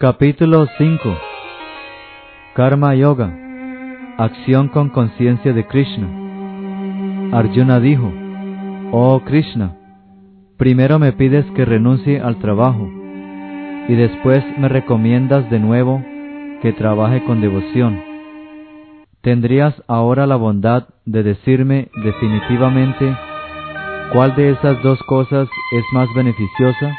Capítulo 5 Karma Yoga Acción con conciencia de Krishna Arjuna dijo, Oh Krishna, primero me pides que renuncie al trabajo y después me recomiendas de nuevo que trabaje con devoción. ¿Tendrías ahora la bondad de decirme definitivamente cuál de esas dos cosas es más beneficiosa?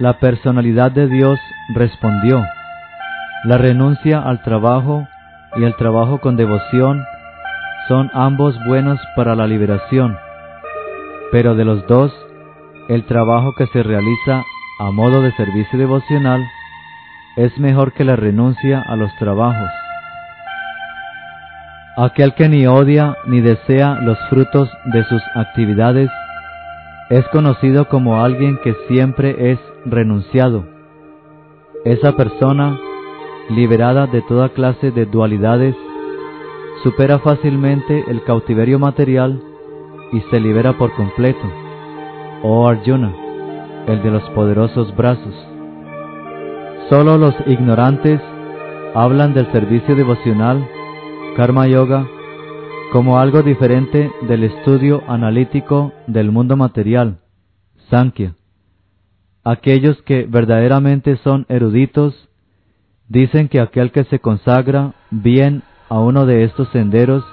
La personalidad de Dios respondió, la renuncia al trabajo y el trabajo con devoción son ambos buenos para la liberación, pero de los dos, el trabajo que se realiza a modo de servicio devocional es mejor que la renuncia a los trabajos. Aquel que ni odia ni desea los frutos de sus actividades es conocido como alguien que siempre es renunciado. Esa persona, liberada de toda clase de dualidades, supera fácilmente el cautiverio material y se libera por completo. Oh Arjuna, el de los poderosos brazos. Solo los ignorantes hablan del servicio devocional Karma Yoga como algo diferente del estudio analítico del mundo material, Sankhya. Aquellos que verdaderamente son eruditos dicen que aquel que se consagra bien a uno de estos senderos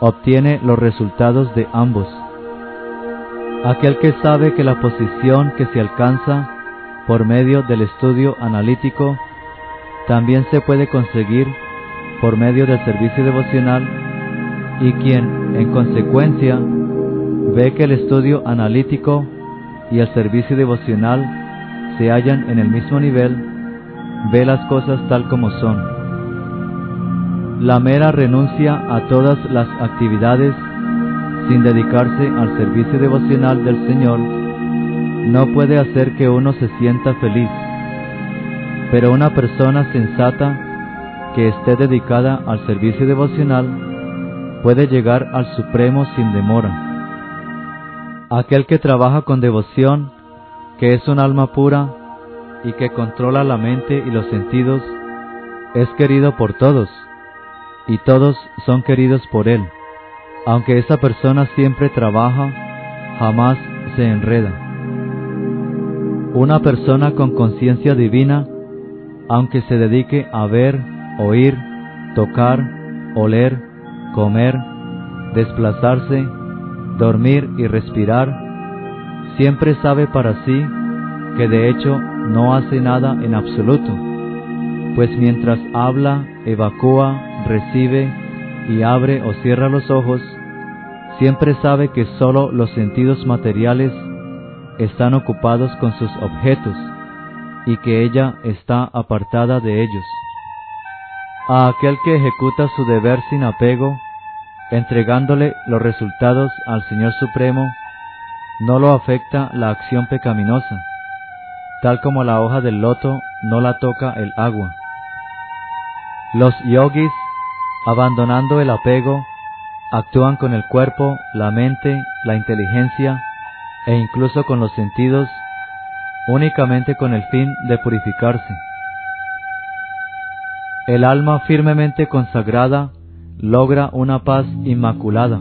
obtiene los resultados de ambos. Aquel que sabe que la posición que se alcanza por medio del estudio analítico también se puede conseguir por medio del servicio devocional y quien, en consecuencia, ve que el estudio analítico y el servicio devocional se hallan en el mismo nivel, ve las cosas tal como son. La mera renuncia a todas las actividades sin dedicarse al servicio devocional del Señor no puede hacer que uno se sienta feliz, pero una persona sensata que esté dedicada al servicio devocional puede llegar al Supremo sin demora. Aquel que trabaja con devoción, que es un alma pura y que controla la mente y los sentidos, es querido por todos, y todos son queridos por él. Aunque esa persona siempre trabaja, jamás se enreda. Una persona con conciencia divina, aunque se dedique a ver, oír, tocar, oler, comer, desplazarse, dormir y respirar, siempre sabe para sí que de hecho no hace nada en absoluto, pues mientras habla, evacúa, recibe y abre o cierra los ojos, siempre sabe que sólo los sentidos materiales están ocupados con sus objetos y que ella está apartada de ellos. A aquel que ejecuta su deber sin apego, entregándole los resultados al Señor Supremo, no lo afecta la acción pecaminosa, tal como la hoja del loto no la toca el agua. Los yogis, abandonando el apego, actúan con el cuerpo, la mente, la inteligencia e incluso con los sentidos, únicamente con el fin de purificarse. El alma firmemente consagrada logra una paz inmaculada,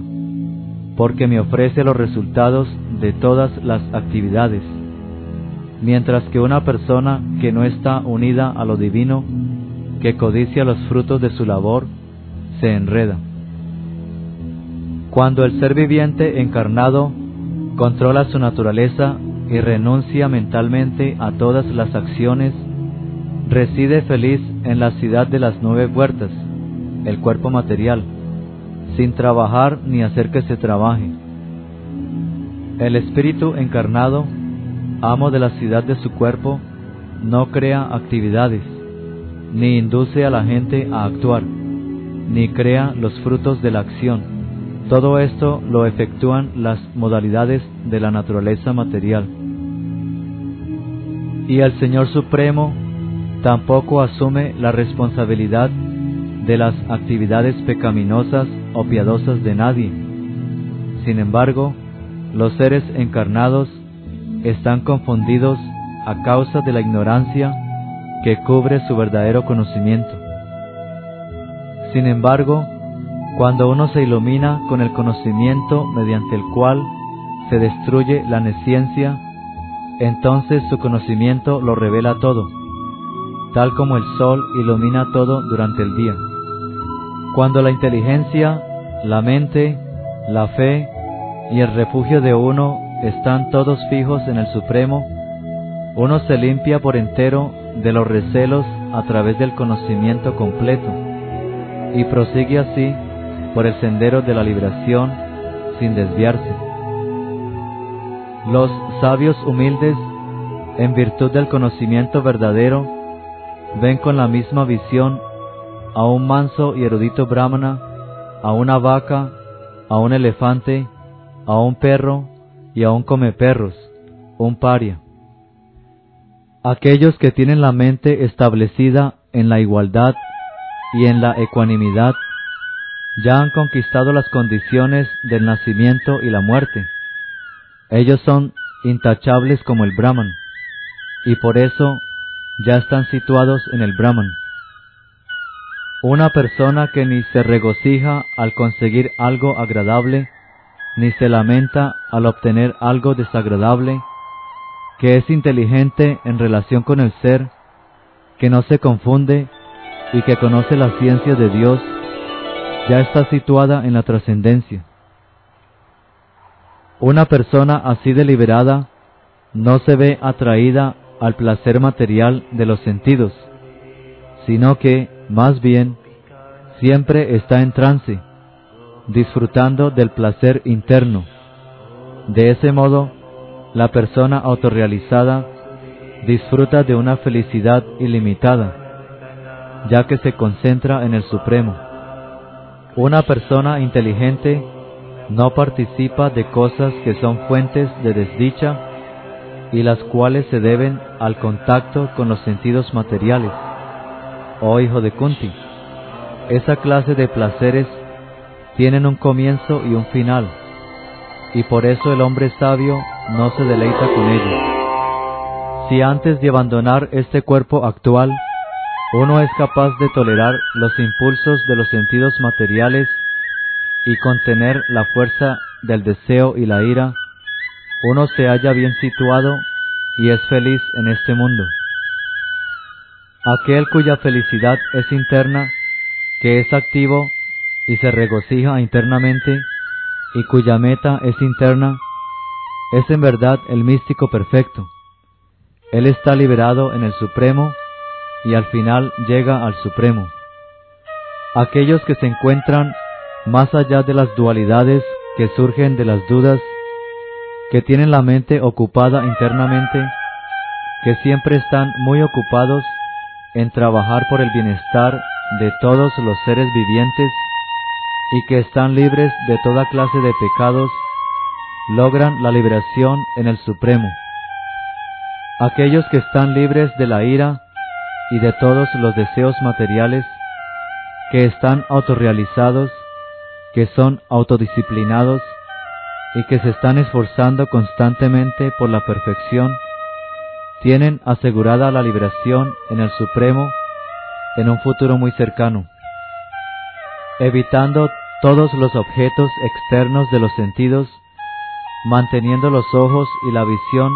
porque me ofrece los resultados de todas las actividades, mientras que una persona que no está unida a lo divino, que codicia los frutos de su labor, se enreda. Cuando el ser viviente encarnado controla su naturaleza y renuncia mentalmente a todas las acciones reside feliz en la ciudad de las nueve puertas, el cuerpo material, sin trabajar ni hacer que se trabaje. El espíritu encarnado, amo de la ciudad de su cuerpo, no crea actividades, ni induce a la gente a actuar, ni crea los frutos de la acción. Todo esto lo efectúan las modalidades de la naturaleza material. Y el Señor Supremo tampoco asume la responsabilidad de las actividades pecaminosas o piadosas de nadie. Sin embargo, los seres encarnados están confundidos a causa de la ignorancia que cubre su verdadero conocimiento. Sin embargo, cuando uno se ilumina con el conocimiento mediante el cual se destruye la nesciencia, entonces su conocimiento lo revela todo, tal como el sol ilumina todo durante el día. Cuando la inteligencia, la mente, la fe y el refugio de uno están todos fijos en el Supremo, uno se limpia por entero de los recelos a través del conocimiento completo y prosigue así por el sendero de la liberación sin desviarse. Los sabios humildes, en virtud del conocimiento verdadero, ven con la misma visión a un manso y erudito brahmana, a una vaca, a un elefante, a un perro y a un come perros, un paria. Aquellos que tienen la mente establecida en la igualdad y en la ecuanimidad ya han conquistado las condiciones del nacimiento y la muerte. Ellos son intachables como el Brahman, y por eso ya están situados en el Brahman. Una persona que ni se regocija al conseguir algo agradable, ni se lamenta al obtener algo desagradable, que es inteligente en relación con el ser, que no se confunde y que conoce la ciencia de Dios, ya está situada en la trascendencia. Una persona así deliberada no se ve atraída al placer material de los sentidos, sino que, más bien, siempre está en trance, disfrutando del placer interno. De ese modo, la persona autorrealizada disfruta de una felicidad ilimitada, ya que se concentra en el Supremo. Una persona inteligente no participa de cosas que son fuentes de desdicha y las cuales se deben al contacto con los sentidos materiales. Oh hijo de Kunti, esa clase de placeres tienen un comienzo y un final, y por eso el hombre sabio no se deleita con ellos. Si antes de abandonar este cuerpo actual, uno es capaz de tolerar los impulsos de los sentidos materiales y contener la fuerza del deseo y la ira, uno se halla bien situado y es feliz en este mundo. Aquel cuya felicidad es interna, que es activo y se regocija internamente, y cuya meta es interna, es en verdad el místico perfecto. Él está liberado en el Supremo y al final llega al Supremo. Aquellos que se encuentran más allá de las dualidades que surgen de las dudas, que tienen la mente ocupada internamente, que siempre están muy ocupados en trabajar por el bienestar de todos los seres vivientes y que están libres de toda clase de pecados, logran la liberación en el Supremo. Aquellos que están libres de la ira y de todos los deseos materiales, que están autorrealizados, que son autodisciplinados y que se están esforzando constantemente por la perfección, tienen asegurada la liberación en el Supremo en un futuro muy cercano, evitando todos los objetos externos de los sentidos, manteniendo los ojos y la visión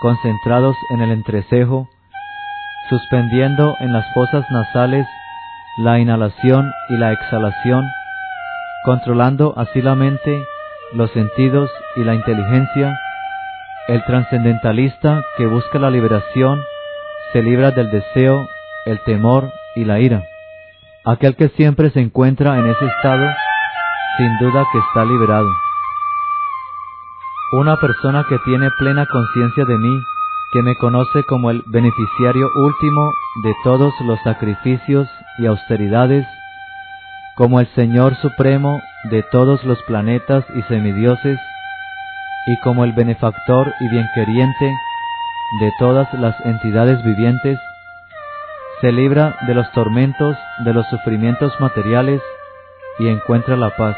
concentrados en el entrecejo, suspendiendo en las fosas nasales la inhalación y la exhalación, controlando así la mente, los sentidos y la inteligencia, el trascendentalista que busca la liberación se libra del deseo, el temor y la ira. Aquel que siempre se encuentra en ese estado, sin duda que está liberado. Una persona que tiene plena conciencia de mí, que me conoce como el beneficiario último de todos los sacrificios y austeridades, como el Señor Supremo de todos los planetas y semidioses, y como el benefactor y bienqueriente de todas las entidades vivientes, se libra de los tormentos de los sufrimientos materiales y encuentra la paz.